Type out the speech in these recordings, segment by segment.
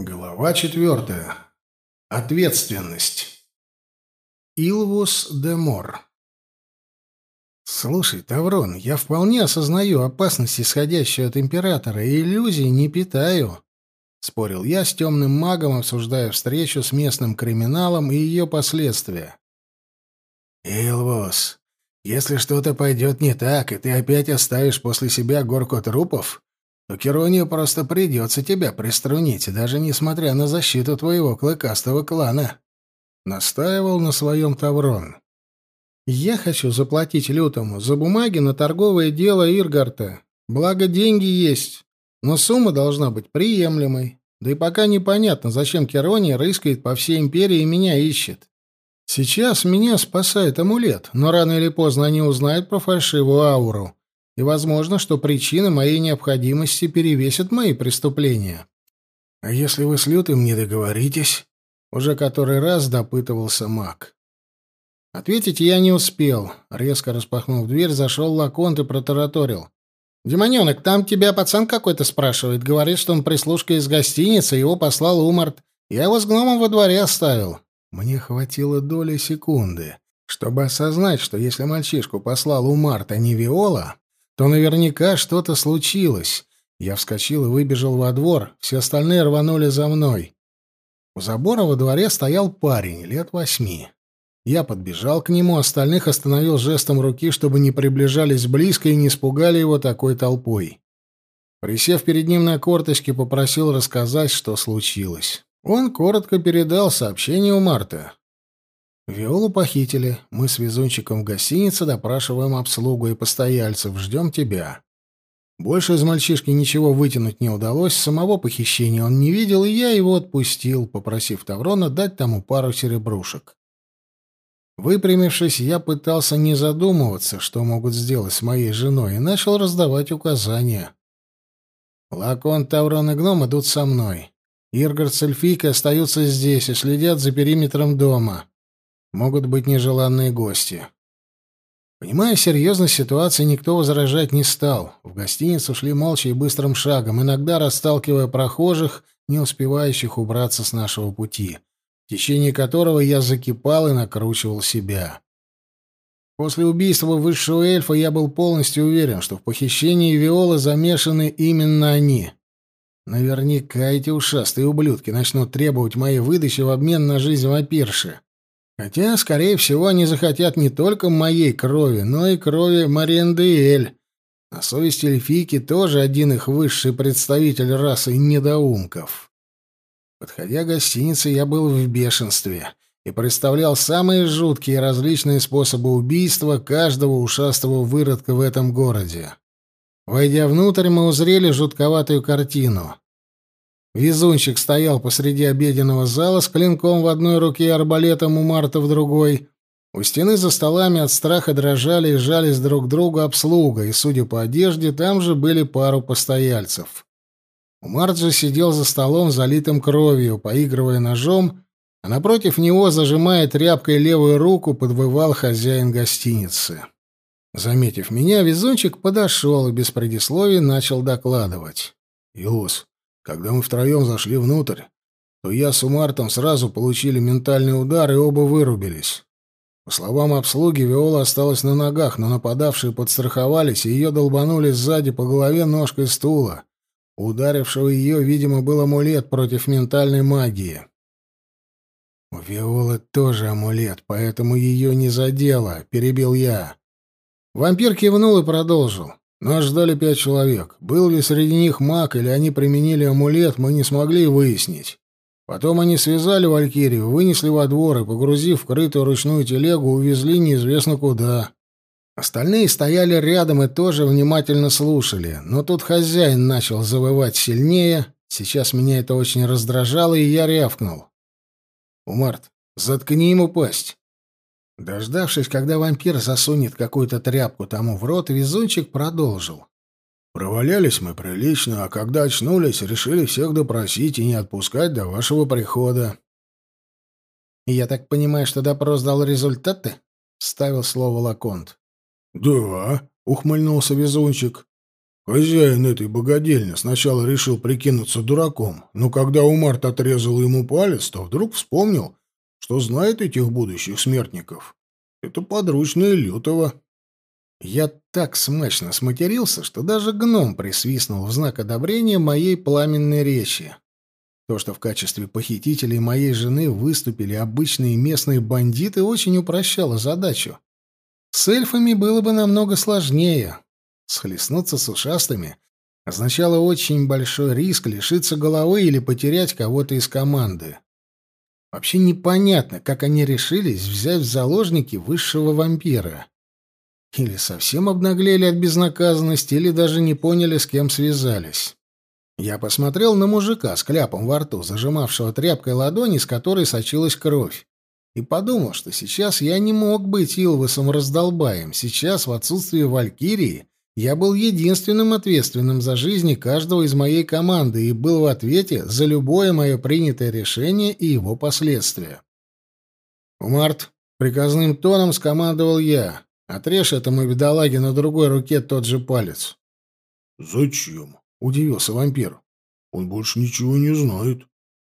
Глава четвертая. Ответственность. Илвус де Мор. «Слушай, Таврон, я вполне осознаю опасность, исходящую от Императора, и иллюзий не питаю», — спорил я с темным магом, обсуждая встречу с местным криминалом и ее последствия. «Илвус, если что-то пойдет не так, и ты опять оставишь после себя горку трупов, то Керонию просто придется тебя приструнить, даже несмотря на защиту твоего клыкастого клана. Настаивал на своем Таврон. Я хочу заплатить Лютому за бумаги на торговое дело Иргарта. Благо, деньги есть, но сумма должна быть приемлемой. Да и пока непонятно, зачем Керония рыскает по всей империи и меня ищет. Сейчас меня спасает амулет, но рано или поздно они узнают про фальшивую ауру и возможно, что причины моей необходимости перевесят мои преступления. А если вы с Лютым не договоритесь? Уже который раз допытывался маг. Ответить я не успел. Резко распахнув дверь, зашел Лаконт и протараторил. «Демоненок, там тебя пацан какой-то спрашивает. Говорит, что он прислушка из гостиницы, его послал Умарт. Я его с гномом во дворе оставил». Мне хватило доли секунды, чтобы осознать, что если мальчишку послал Умарт, а не Виола, то наверняка что-то случилось. Я вскочил и выбежал во двор, все остальные рванули за мной. У забора во дворе стоял парень лет восьми. Я подбежал к нему, остальных остановил жестом руки, чтобы не приближались близко и не испугали его такой толпой. Присев перед ним на корточке, попросил рассказать, что случилось. Он коротко передал сообщение у Марта. Виолу похитили. Мы с везунчиком в гостинице допрашиваем обслугу и постояльцев. Ждем тебя. Больше из мальчишки ничего вытянуть не удалось. Самого похищения он не видел, и я его отпустил, попросив Таврона дать тому пару серебрушек. Выпрямившись, я пытался не задумываться, что могут сделать с моей женой, и начал раздавать указания. Лакон, Таврон и Гном идут со мной. Иргард с Эльфийкой остаются здесь и следят за периметром дома могут быть нежеланные гости. Понимая серьезность ситуации, никто возражать не стал. В гостиницу шли молча и быстрым шагом, иногда расталкивая прохожих, не успевающих убраться с нашего пути, в течение которого я закипал и накручивал себя. После убийства высшего эльфа я был полностью уверен, что в похищении Виолы замешаны именно они. Наверняка эти ушастые ублюдки начнут требовать моей выдачи в обмен на жизнь вампирши. Хотя, скорее всего, они захотят не только моей крови, но и крови Мариэндеэль. На совести эльфийки тоже один их высший представитель расы недоумков. Подходя к гостинице, я был в бешенстве и представлял самые жуткие различные способы убийства каждого ушастого выродка в этом городе. Войдя внутрь, мы узрели жутковатую картину. Везунчик стоял посреди обеденного зала с клинком в одной руке и арбалетом у Марта в другой. У стены за столами от страха дрожали и жались друг к другу обслуга, и, судя по одежде, там же были пару постояльцев. Умарт же сидел за столом, залитым кровью, поигрывая ножом, а напротив него, зажимая тряпкой левую руку, подвывал хозяин гостиницы. Заметив меня, везунчик подошел и без предисловий начал докладывать. «Илус, когда мы втроем зашли внутрь, то я с Умартом сразу получили ментальный удар и оба вырубились. По словам обслуги, Виола осталась на ногах, но нападавшие подстраховались, и ее долбанули сзади по голове ножкой стула. Ударившего ее, видимо, был амулет против ментальной магии. «У Виолы тоже амулет, поэтому ее не задело», — перебил я. Вампир кивнул и продолжил. Нас ждали пять человек. Был ли среди них маг или они применили амулет, мы не смогли выяснить. Потом они связали Валькирию, вынесли во двор и, погрузив в крытую ручную телегу, увезли неизвестно куда. Остальные стояли рядом и тоже внимательно слушали, но тут хозяин начал завывать сильнее. Сейчас меня это очень раздражало, и я рявкнул. «Умарт, заткни ему пасть. Дождавшись, когда вампир засунет какую-то тряпку тому в рот, везунчик продолжил. «Провалялись мы прилично, а когда очнулись, решили всех допросить и не отпускать до вашего прихода». «Я так понимаю, что допрос дал результаты?» — вставил слово Лаконт. «Да», — ухмыльнулся везунчик. Хозяин этой богадельни сначала решил прикинуться дураком, но когда Умарт отрезал ему палец, то вдруг вспомнил, что знает этих будущих смертников. Это подручные Лютого. Я так смачно сматерился, что даже гном присвистнул в знак одобрения моей пламенной речи. То, что в качестве похитителей моей жены выступили обычные местные бандиты, очень упрощало задачу. С эльфами было бы намного сложнее. Схлестнуться с ушастыми означало очень большой риск лишиться головы или потерять кого-то из команды. Вообще непонятно, как они решились взять в заложники высшего вампира. Или совсем обнаглели от безнаказанности, или даже не поняли, с кем связались. Я посмотрел на мужика с кляпом во рту, зажимавшего тряпкой ладони, с которой сочилась кровь, и подумал, что сейчас я не мог быть Илвасом раздолбаем. Сейчас, в отсутствие Валькирии, я был единственным ответственным за жизни каждого из моей команды и был в ответе за любое мое принятое решение и его последствия. «Умарт», — приказным тоном скомандовал я, Отрежь этому бедолаге на другой руке тот же палец. Зачем? удивился вампир. Он больше ничего не знает.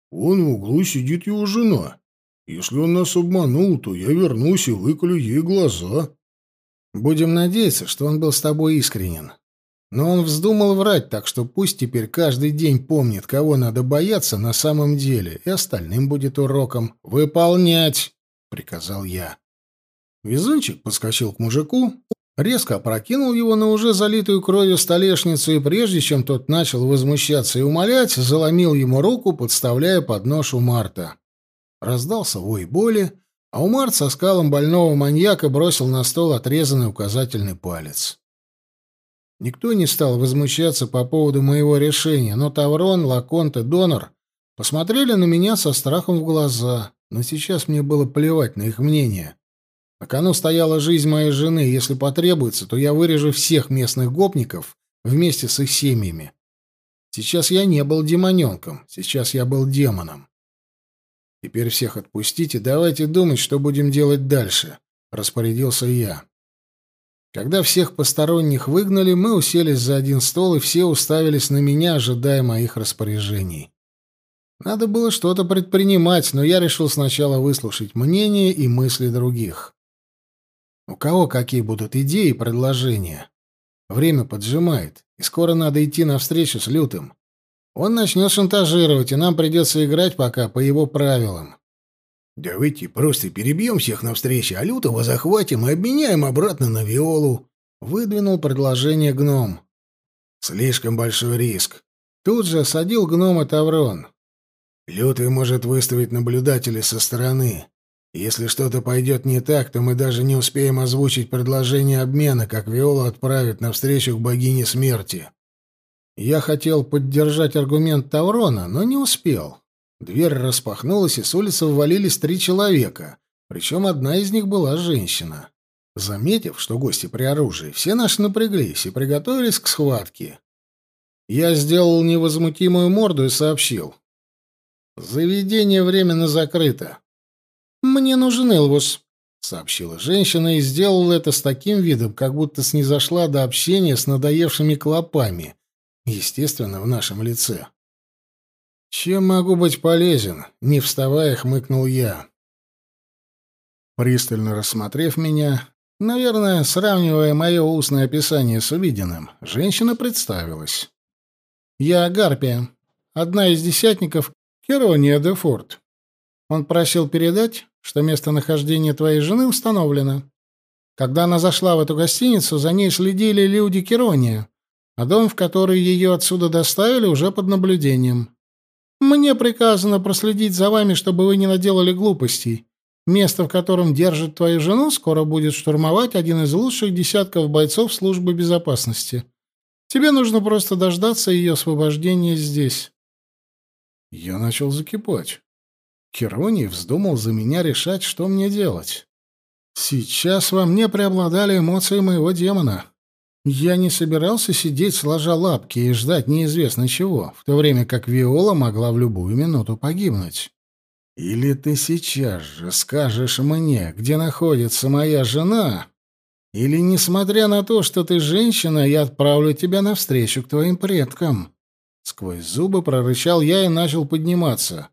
Вон в углу сидит его жена. Если он нас обманул, то я вернусь и выколю ей глаза. Будем надеяться, что он был с тобой искренен. Но он вздумал врать, так что пусть теперь каждый день помнит, кого надо бояться на самом деле, и остальным будет уроком. «Выполнять!» — приказал я. Везунчик подскочил к мужику, резко опрокинул его на уже залитую кровью столешницу и, прежде чем тот начал возмущаться и умолять, заломил ему руку, подставляя под нож у Марта. Раздался вой боли, а Умарт со скалом больного маньяка бросил на стол отрезанный указательный палец. Никто не стал возмущаться по поводу моего решения, но Таврон, Лаконт и Донор посмотрели на меня со страхом в глаза, но сейчас мне было плевать на их мнение. На кону стояла жизнь моей жены. Если потребуется, то я вырежу всех местных гопников вместе с их семьями. Сейчас я не был демоненком, сейчас я был демоном. Теперь всех отпустите, давайте думать, что будем делать дальше, распорядился я. Когда всех посторонних выгнали, мы уселись за один стол, и все уставились на меня, ожидая моих распоряжений. Надо было что-то предпринимать, но я решил сначала выслушать мнение и мысли других. У кого какие будут идеи и предложения? Время поджимает, и скоро надо идти навстречу с Лютым. Он начнет шантажировать, и нам придется играть пока по его правилам. «Давайте просто перебьем всех на встрече, а Лютого захватим и обменяем обратно на Виолу», — выдвинул предложение гном. «Слишком большой риск». Тут же осадил гнома Таврон. «Лютый может выставить наблюдателей со стороны. Если что-то пойдет не так, то мы даже не успеем озвучить предложение обмена, как Виола отправит навстречу к богине смерти. Я хотел поддержать аргумент Таврона, но не успел. Дверь распахнулась, и с улицы ввалились три человека, причем одна из них была женщина. Заметив, что гости при оружии, все наши напряглись и приготовились к схватке. Я сделал невозмутимую морду и сообщил. «Заведение временно закрыто. «Мне нужен Элвус», — сообщила женщина и сделала это с таким видом, как будто снизошла до общения с надоевшими клопами, естественно, в нашем лице. «Чем могу быть полезен?» — не вставая, хмыкнул я. Пристально рассмотрев меня, наверное, сравнивая мое устное описание с увиденным, женщина представилась. «Я Гарпия, одна из десятников Керония де Форт. Он просил передать, что местонахождение твоей жены установлено. Когда она зашла в эту гостиницу, за ней следили люди Керония, а дом, в который ее отсюда доставили, уже под наблюдением. Мне приказано проследить за вами, чтобы вы не наделали глупостей. Место, в котором держат твою жену, скоро будет штурмовать один из лучших десятков бойцов службы безопасности. Тебе нужно просто дождаться ее освобождения здесь. Я начал закипать. Хероний вздумал за меня решать, что мне делать. Сейчас во мне преобладали эмоции моего демона. Я не собирался сидеть сложа лапки и ждать неизвестно чего, в то время как Виола могла в любую минуту погибнуть. Или ты сейчас же скажешь мне, где находится моя жена, Или, несмотря на то, что ты женщина, я отправлю тебя навстречу к твоим предкам?» Сквозь зубы прорычал я и начал подниматься.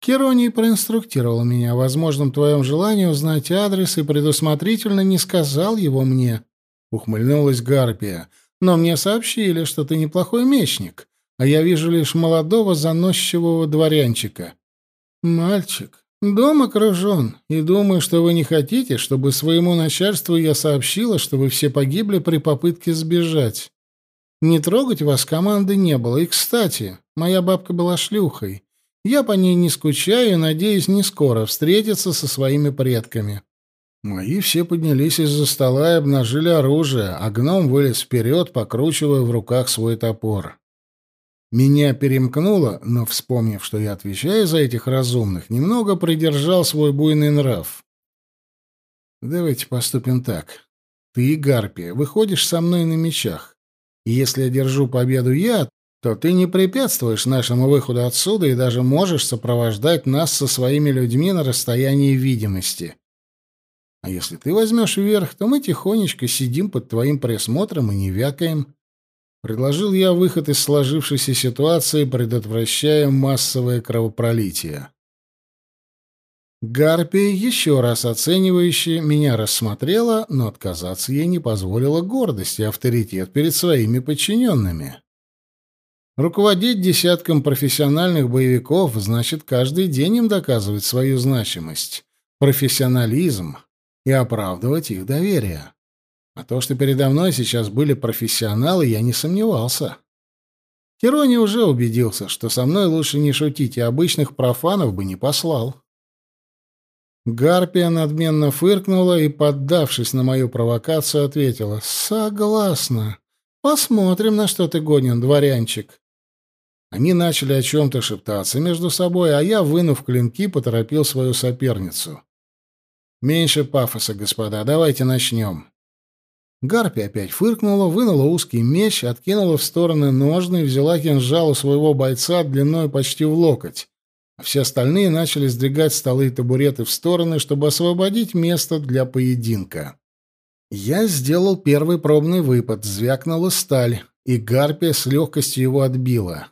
Кероний проинструктировал меня о возможном твоем желании узнать адрес и предусмотрительно не сказал его мне. Ухмыльнулась Гарпия. Но мне сообщили, что ты неплохой мечник, а я вижу лишь молодого заносчивого дворянчика. Мальчик, дом окружен, и думаю, что вы не хотите, чтобы своему начальству я сообщила, что вы все погибли при попытке сбежать. Не трогать вас команды не было. И, кстати, моя бабка была шлюхой. Я по ней не скучаю и надеюсь не скоро встретиться со своими предками. Мои все поднялись из-за стола и обнажили оружие, а гном вылез вперед, покручивая в руках свой топор. Меня перемкнуло, но, вспомнив, что я отвечаю за этих разумных, немного придержал свой буйный нрав. «Давайте поступим так. Ты, Гарпия, выходишь со мной на мечах. И если одержу победу я, то ты не препятствуешь нашему выходу отсюда и даже можешь сопровождать нас со своими людьми на расстоянии видимости. А если ты возьмешь вверх, то мы тихонечко сидим под твоим присмотром и не вякаем. Предложил я выход из сложившейся ситуации, предотвращая массовое кровопролитие. Гарпия еще раз оценивающе меня рассмотрела, но отказаться ей не позволила гордость и авторитет перед своими подчиненными. Руководить десятком профессиональных боевиков значит каждый день им доказывать свою значимость, профессионализм и оправдывать их доверие. А то, что передо мной сейчас были профессионалы, я не сомневался. Херони уже убедился, что со мной лучше не шутить, и обычных профанов бы не послал. Гарпия надменно фыркнула и, поддавшись на мою провокацию, ответила «Согласна. Посмотрим, на что ты гонен, дворянчик». Они начали о чем-то шептаться между собой, а я, вынув клинки, поторопил свою соперницу. «Меньше пафоса, господа, давайте начнем». Гарпи опять фыркнула, вынула узкий меч, откинула в стороны ножны и взяла кинжал у своего бойца длиной почти в локоть. Все остальные начали сдвигать столы и табуреты в стороны, чтобы освободить место для поединка. Я сделал первый пробный выпад, звякнула сталь, и Гарпия с легкостью его отбила.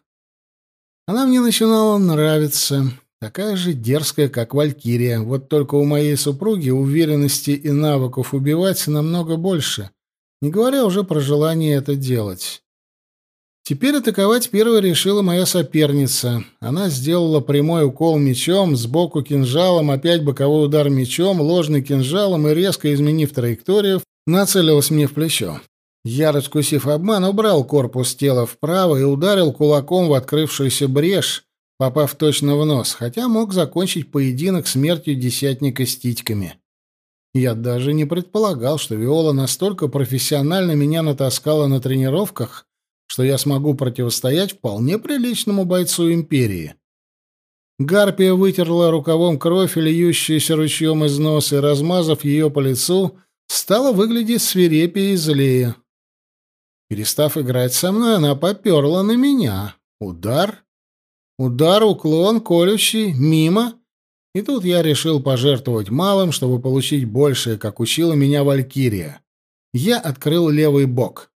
Она мне начинала нравиться. Такая же дерзкая, как Валькирия. Вот только у моей супруги уверенности и навыков убивать намного больше. Не говоря уже про желание это делать. Теперь атаковать первой решила моя соперница. Она сделала прямой укол мечом, сбоку кинжалом, опять боковой удар мечом, ложный кинжалом и, резко изменив траекторию, нацелилась мне в плечо. Я, раскусив обман, убрал корпус тела вправо и ударил кулаком в открывшуюся брешь, попав точно в нос, хотя мог закончить поединок смертью десятника с титьками. Я даже не предполагал, что Виола настолько профессионально меня натаскала на тренировках, что я смогу противостоять вполне приличному бойцу Империи. Гарпия вытерла рукавом кровь, льющуюся ручьем из носа, и, размазав ее по лицу, стала выглядеть свирепее и злее. Перестав играть со мной, она поперла на меня. Удар. Удар, уклон, колющий, мимо. И тут я решил пожертвовать малым, чтобы получить большее, как учила меня Валькирия. Я открыл левый бок.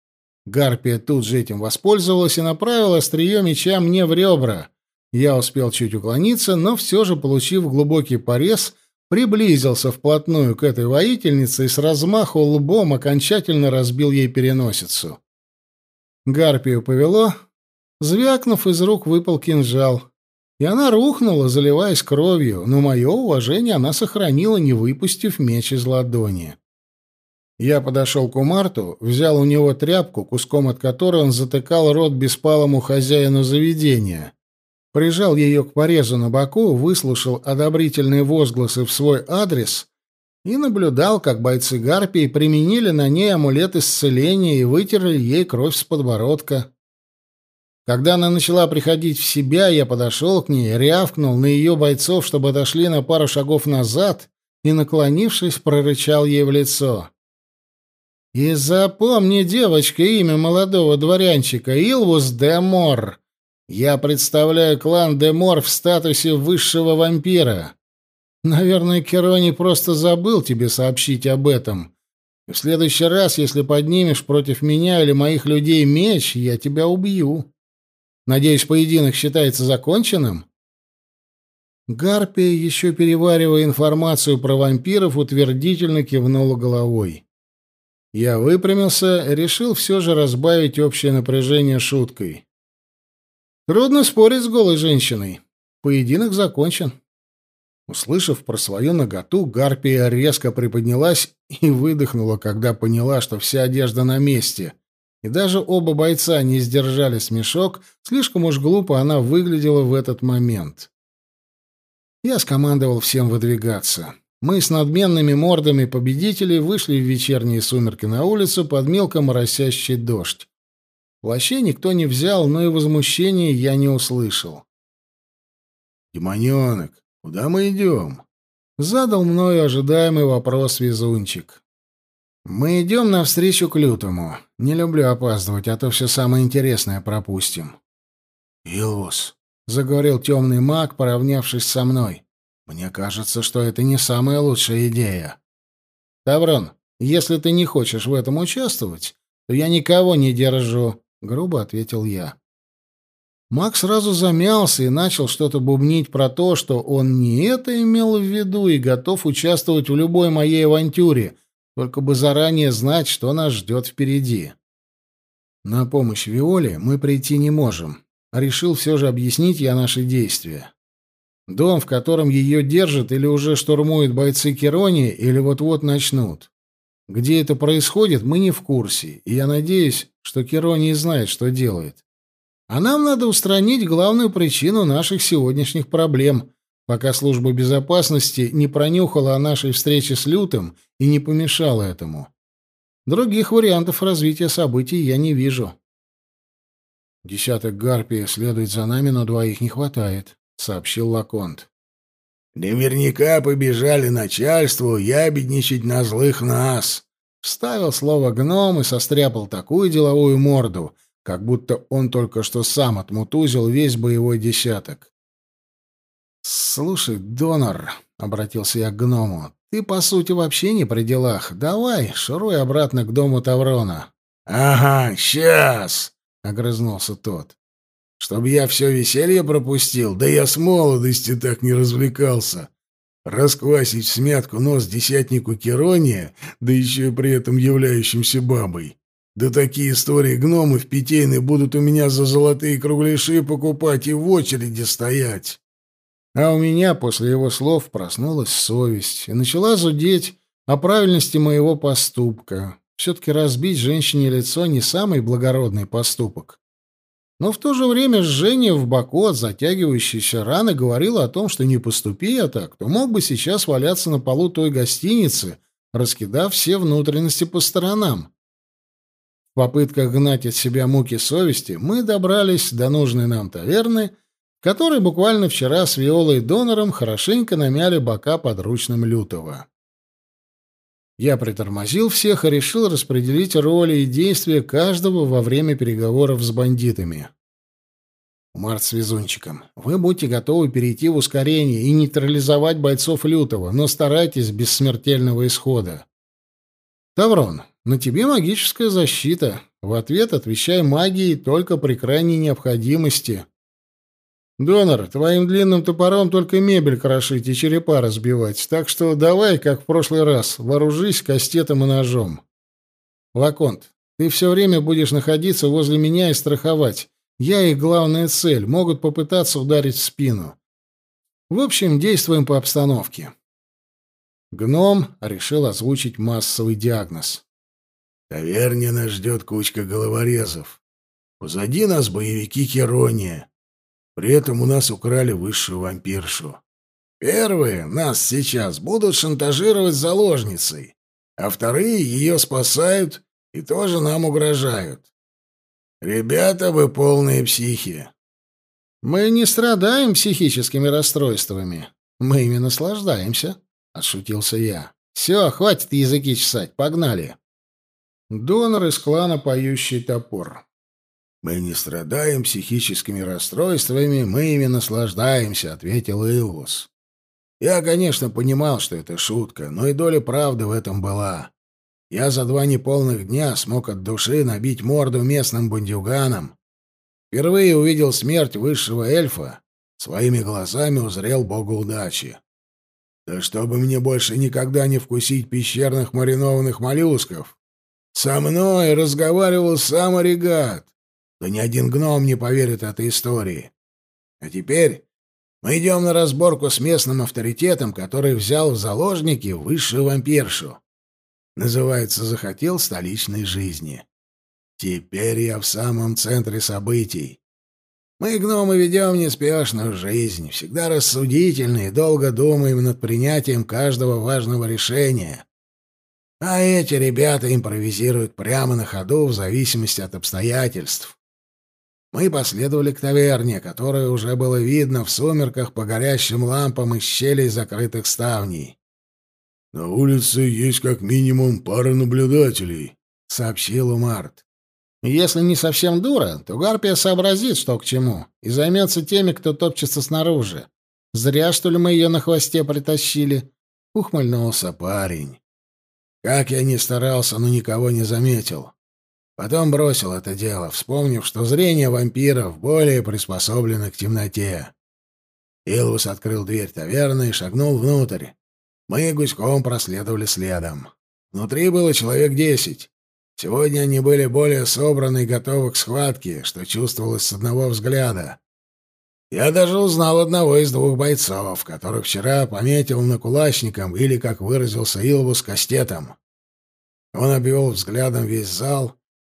Гарпия тут же этим воспользовалась и направила острие меча мне в ребра. Я успел чуть уклониться, но все же, получив глубокий порез, приблизился вплотную к этой воительнице и с размаху лбом окончательно разбил ей переносицу. Гарпию повело. Звякнув, из рук выпал кинжал. И она рухнула, заливаясь кровью, но мое уважение она сохранила, не выпустив меч из ладони. Я подошел к Умарту, взял у него тряпку, куском от которой он затыкал рот беспалому хозяину заведения. Прижал ее к порезу на боку, выслушал одобрительные возгласы в свой адрес и наблюдал, как бойцы Гарпии применили на ней амулет исцеления и вытерли ей кровь с подбородка. Когда она начала приходить в себя, я подошел к ней, рявкнул на ее бойцов, чтобы отошли на пару шагов назад, и, наклонившись, прорычал ей в лицо. «И запомни, девочка, имя молодого дворянчика — Илвус де Мор. Я представляю клан де Мор в статусе высшего вампира. Наверное, Керони просто забыл тебе сообщить об этом, в следующий раз, если поднимешь против меня или моих людей меч, я тебя убью. Надеюсь, поединок считается законченным?» Гарпия, еще переваривая информацию про вампиров, утвердительно кивнула головой. Я выпрямился, решил все же разбавить общее напряжение шуткой. Трудно спорить с голой женщиной. Поединок закончен. Услышав про свою наготу, Гарпия резко приподнялась и выдохнула, когда поняла, что вся одежда на месте. И даже оба бойца не сдержали смешок, слишком уж глупо она выглядела в этот момент. Я скомандовал всем выдвигаться. Мы с надменными мордами победителей вышли в вечерние сумерки на улицу под мелко моросящий дождь. Плащей никто не взял, но и возмущения я не услышал. «Демоненок, куда мы идем?» — задал мною ожидаемый вопрос везунчик. «Мы идем навстречу к лютому. Не люблю опаздывать, а то все самое интересное пропустим». «Илвус», — заговорил темный маг, поравнявшись со мной. Мне кажется, что это не самая лучшая идея. Таврон, если ты не хочешь в этом участвовать, то я никого не держу, грубо ответил я. Мак сразу замялся и начал что-то бубнить про то, что он не это имел в виду и готов участвовать в любой моей авантюре, только бы заранее знать, что нас ждет впереди. На помощь Виоле мы прийти не можем, решил все же объяснить я наши действия. Дом, в котором ее держат, или уже штурмуют бойцы Керони, или вот-вот начнут. Где это происходит, мы не в курсе, и я надеюсь, что Керони знает, что делает. А нам надо устранить главную причину наших сегодняшних проблем, пока служба безопасности не пронюхала о нашей встрече с Лютым и не помешала этому. Других вариантов развития событий я не вижу. Десяток гарпий следует за нами, но двоих не хватает. — сообщил Лаконт. «Наверняка побежали начальству ябедничать на злых нас», — вставил слово гном и состряпал такую деловую морду, как будто он только что сам отмутузил весь боевой десяток. «Слушай, донор», — обратился я к гному, — «ты, по сути, вообще не при делах. Давай, шуруй обратно к дому Таврона». «Ага, сейчас», — огрызнулся тот. Чтоб я все веселье пропустил, да я с молодости так не развлекался. Расквасить в смятку нос десятнику Керония, да еще и при этом являющимся бабой. Да такие истории гномы в Питейной будут у меня за золотые кругляши покупать и в очереди стоять. А у меня после его слов проснулась совесть и начала зудеть о правильности моего поступка. Все-таки разбить женщине лицо не самый благородный поступок. Но в то же время жжение в боку от затягивающейся раны говорило о том, что не поступи я так, то мог бы сейчас валяться на полу той гостиницы, раскидав все внутренности по сторонам. В попытках гнать от себя муки совести мы добрались до нужной нам таверны, в которой буквально вчера с Виолой Донором хорошенько намяли бока подручным Лютого. Я притормозил всех и решил распределить роли и действия каждого во время переговоров с бандитами. Март с везунчиком, вы будете готовы перейти в ускорение и нейтрализовать бойцов Лютого, но старайтесь без смертельного исхода. Таврон, на тебе магическая защита. В ответ отвечай магией только при крайней необходимости. Донор, твоим длинным топором только мебель крошить и черепа разбивать, так что давай, как в прошлый раз, вооружись кастетом и ножом. Лаконт, ты все время будешь находиться возле меня и страховать. Я их главная цель, могут попытаться ударить в спину. В общем, действуем по обстановке. Гном решил озвучить массовый диагноз. «Таверня нас ждет кучка головорезов. Позади нас боевики Керония. При этом у нас украли высшую вампиршу. Первые нас сейчас будут шантажировать заложницей, а вторые ее спасают и тоже нам угрожают. Ребята, вы полные психи. Мы не страдаем психическими расстройствами. Мы ими наслаждаемся, отшутился я. Все, хватит языки чесать, погнали. Донор из клана Поющий Топор. «Мы не страдаем психическими расстройствами, мы ими наслаждаемся», — ответил Илвус. «Я, конечно, понимал, что это шутка, но и доля правды в этом была. я за два неполных дня смог от души набить морду местным бандюганам. Впервые увидел смерть высшего эльфа, своими глазами узрел бога удачи. Да чтобы мне больше никогда не вкусить пещерных маринованных моллюсков. Со мной разговаривал сам Оригат. Да ни один гном не поверит этой истории. А теперь мы идем на разборку с местным авторитетом, который взял в заложники высшую вампиршу. Называется «Захотел столичной жизни». Теперь я в самом центре событий. Мы, гномы, ведем неспешную жизнь, всегда рассудительны и долго думаем над принятием каждого важного решения. А эти ребята импровизируют прямо на ходу в зависимости от обстоятельств. Мы последовали к таверне, которую уже было видно в сумерках по горящим лампам из щелей закрытых ставней. «На улице есть как минимум пара наблюдателей», — сообщил Умарт. «Если не совсем дура, то Гарпия сообразит, что к чему, и займется теми, кто топчется снаружи. Зря, что ли, мы ее на хвосте притащили?» — ухмыльнулся парень. Как я ни старался, но никого не заметил. Потом бросил это дело, вспомнив, что зрение вампиров более приспособлено к темноте. Илвус открыл дверь таверны и шагнул внутрь. Мы гуськом проследовали следом. Внутри было человек десять. Сегодня они были более собраны и готовы к схватке, что чувствовалось с одного взгляда. Я даже узнал одного из двух бойцов, которых вчера пометил на накулачником или, как выразился Илвус, кастетом. Он обвел взглядом весь зал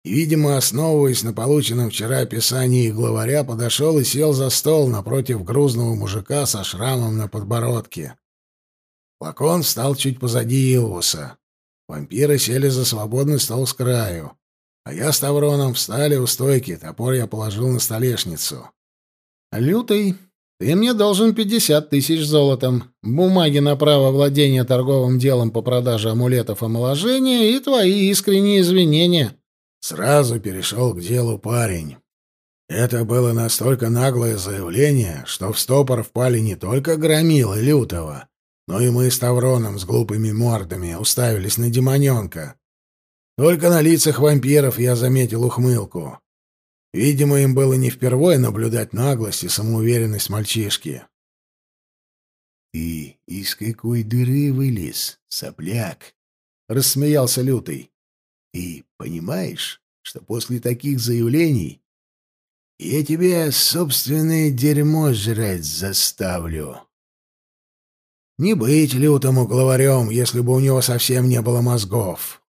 видимо, основываясь на полученном вчера описании главаря, подошел и сел за стол напротив грузного мужика со шрамом на подбородке. Лакон встал чуть позади Илвуса. Вампиры сели за свободный стол с краю, а я с Тавроном встали у стойки, топор я положил на столешницу. «Лютый, ты мне должен пятьдесят тысяч золотом, бумаги на право владения торговым делом по продаже амулетов омоложения и твои искренние извинения». Сразу перешел к делу парень. Это было настолько наглое заявление, что в стопор впали не только громилы Лютого, но и мы с Тавроном с глупыми мордами уставились на демоненка. Только на лицах вампиров я заметил ухмылку. Видимо, им было не впервые наблюдать наглость и самоуверенность мальчишки. «Ты из какой дыры вылез, сопляк?» — рассмеялся Лютый. «Ты понимаешь, что после таких заявлений я тебе собственное дерьмо жрать заставлю?» Не быть лютому главарем, если бы у него совсем не было мозгов.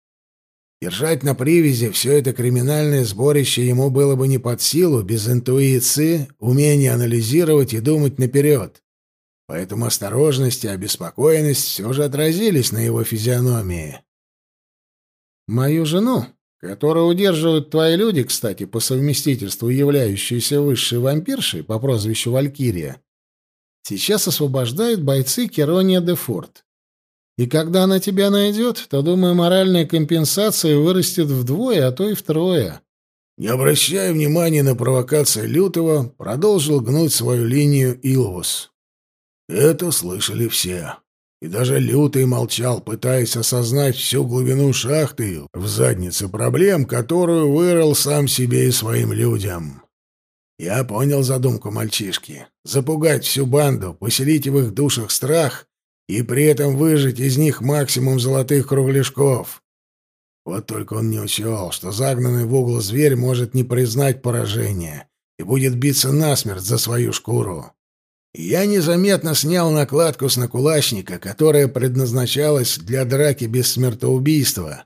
Держать на привязи все это криминальное сборище ему было бы не под силу без интуиции, умения анализировать и думать наперед. Поэтому осторожность и обеспокоенность все же отразились на его физиономии. «Мою жену, которую удерживают твои люди, кстати, по совместительству являющиеся высшей вампиршей по прозвищу Валькирия, Сейчас освобождают бойцы Керония де Форт. И когда она тебя найдет, то, думаю, моральная компенсация вырастет вдвое, а то и втрое. Не обращая внимания на провокации Лютого, продолжил гнуть свою линию Илвус. Это слышали все. И даже Лютый молчал, пытаясь осознать всю глубину шахты в заднице проблем, которую вырыл сам себе и своим людям. Я понял задумку мальчишки. Запугать всю банду, поселить в их душах страх и при этом выжать из них максимум золотых кругляшков. Вот только он не учел, что загнанный в угол зверь может не признать поражения и будет биться насмерть за свою шкуру. Я незаметно снял накладку с накулачника, которая предназначалась для драки без смертоубийства,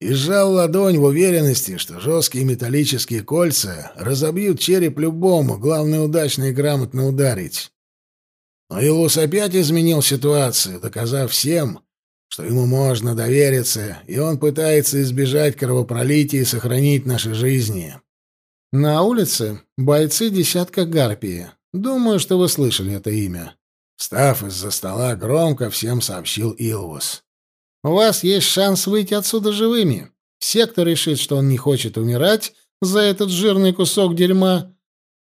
и сжал ладонь в уверенности, что жесткие металлические кольца разобьют череп любому, главное удачно и грамотно ударить. Но Илус опять изменил ситуацию, доказав всем, что ему можно довериться, и он пытается избежать кровопролития и сохранить наши жизни. На улице бойцы десятка гарпии. Думаю, что вы слышали это имя. Встав из-за стола, громко всем сообщил Илвус. У вас есть шанс выйти отсюда живыми. Все, кто решит, что он не хочет умирать за этот жирный кусок дерьма,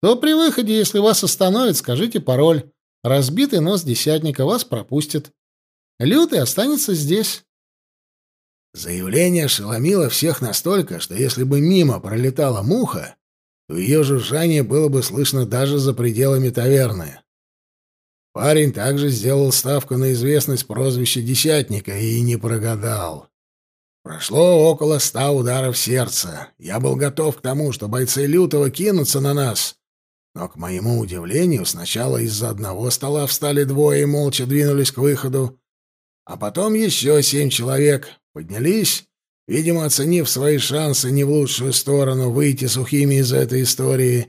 то при выходе, если вас остановят, скажите пароль. Разбитый нос десятника вас пропустит. Лютый останется здесь. Заявление ошеломило всех настолько, что если бы мимо пролетала муха, то ее жужжание было бы слышно даже за пределами таверны. Парень также сделал ставку на известность прозвища Десятника и не прогадал. Прошло около ста ударов сердца. Я был готов к тому, что бойцы Лютого кинутся на нас. Но, к моему удивлению, сначала из-за одного стола встали двое и молча двинулись к выходу, а потом еще семь человек поднялись, видимо, оценив свои шансы не в лучшую сторону выйти сухими из этой истории,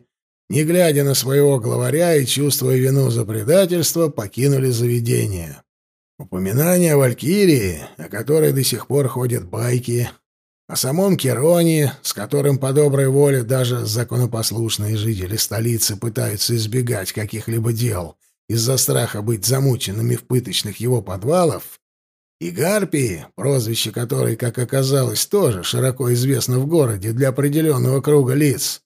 не глядя на своего главаря и чувствуя вину за предательство, покинули заведение. Упоминание о Валькирии, о которой до сих пор ходят байки, о самом Кероне, с которым по доброй воле даже законопослушные жители столицы пытаются избегать каких-либо дел из-за страха быть замученными в пыточных его подвалов, и Гарпии, прозвище которой, как оказалось, тоже широко известно в городе для определенного круга лиц.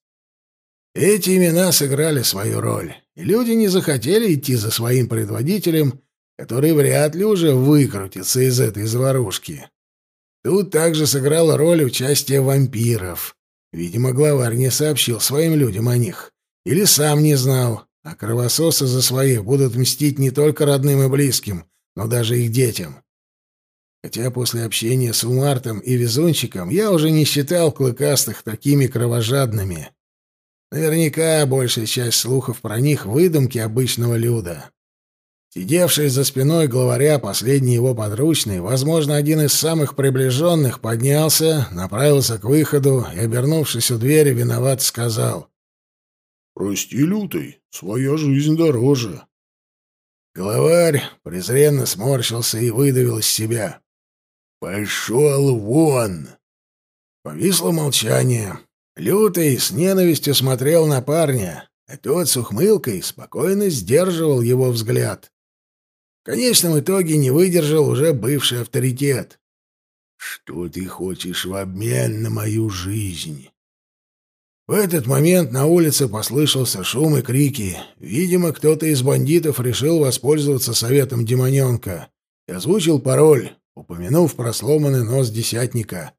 Эти имена сыграли свою роль, и люди не захотели идти за своим предводителем, который вряд ли уже выкрутится из этой заварушки. Тут также сыграла роль участие вампиров. Видимо, главарь не сообщил своим людям о них. Или сам не знал, а кровососы за своих будут мстить не только родным и близким, но даже их детям. Хотя после общения с Умартом и Везунчиком я уже не считал клыкастых такими кровожадными. Наверняка большая часть слухов про них — выдумки обычного люда. Сидевший за спиной главаря, последний его подручный, возможно, один из самых приближенных, поднялся, направился к выходу и, обернувшись у двери, виноват сказал. «Прости, лютый, своя жизнь дороже». Главарь презренно сморщился и выдавил из себя. «Пошел вон!» Повисло молчание. Лютый с ненавистью смотрел на парня, а тот с ухмылкой спокойно сдерживал его взгляд. В конечном итоге не выдержал уже бывший авторитет. «Что ты хочешь в обмен на мою жизнь?» В этот момент на улице послышался шум и крики. Видимо, кто-то из бандитов решил воспользоваться советом демоненка и озвучил пароль, упомянув про сломанный нос десятника.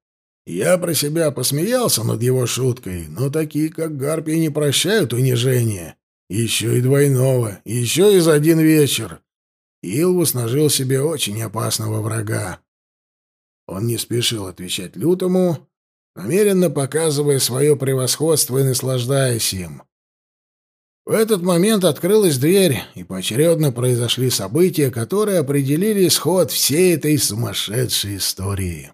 Я про себя посмеялся над его шуткой, но такие, как Гарпий, не прощают унижения. Еще и двойного, еще и за один вечер. Илвус нажил себе очень опасного врага. Он не спешил отвечать лютому, намеренно показывая свое превосходство и наслаждаясь им. В этот момент открылась дверь, и поочередно произошли события, которые определили исход всей этой сумасшедшей истории.